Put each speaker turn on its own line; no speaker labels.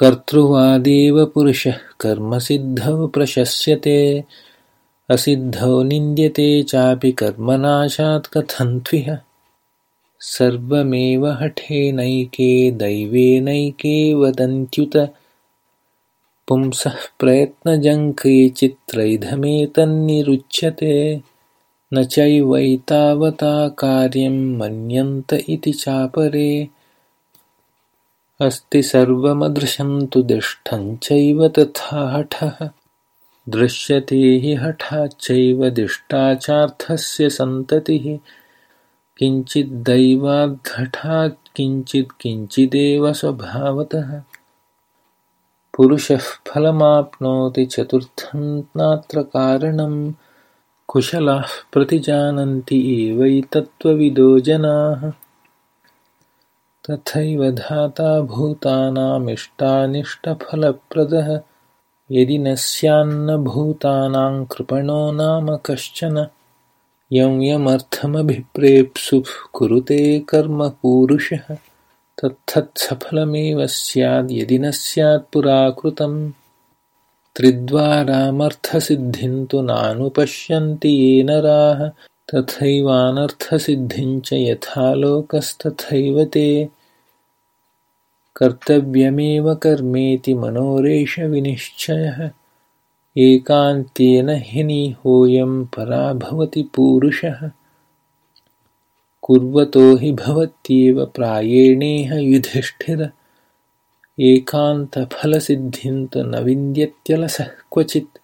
कर्तृवादेव पुरुषः कर्मसिद्धौ प्रशस्यते। असिद्धौ निन्द्यते चापि कर्मनाशात् कथन्त्विह। सर्वमेव हठेनैके दैवेनैके वदन्त्युत। पुंसः प्रयत्नजङ्केचित्रैधमेतन्निरुच्यते न चैवैतावता कार्यं मन्यन्त इति चापरे अस्ति सर्वमदृशं तु दिष्टं चैव तथा हठः। दृश्यते हि हठाच्चैव दिष्टाचार्थस्य सन्ततिः। किञ्चिद्दैवाद्धठात् किञ्चित् किञ्चिदेव स्वभावतः। पुरुषः फलमाप्नोति चतुर्थं नात्र कारणं। कुशलाः प्रतिजानन्ति एवैतत्त्वविदो जनाः तथैव धाता भूतानामिष्टानिष्टफलप्रदः। यदि न स्यान्न भूतानां कृपणो नाम कश्चन यं यमर्थमभिप्रेप्सुः कुरुते कर्म पूरुषः। तत्थत्सफलमेव स्याद्यदि न स्यात्पुराकृतं त्रिद्वारामर्थसिद्धिं तु नानुपश्यन्ति ये नराः। तथैवानर्थसिद्धिं च यथा लोकस्तथैव ते कर्तव्यमेव कर्मेति मनोरेषविनिश्चयः एकान्त्येन ह्यनीहोऽयं परा भवति पूरुषः। कुर्वतो हि भवत्येव प्रायेणेह युधिष्ठिर। एकान्तफलसिद्धिं तु न विन्द्यत्यलसः क्वचित्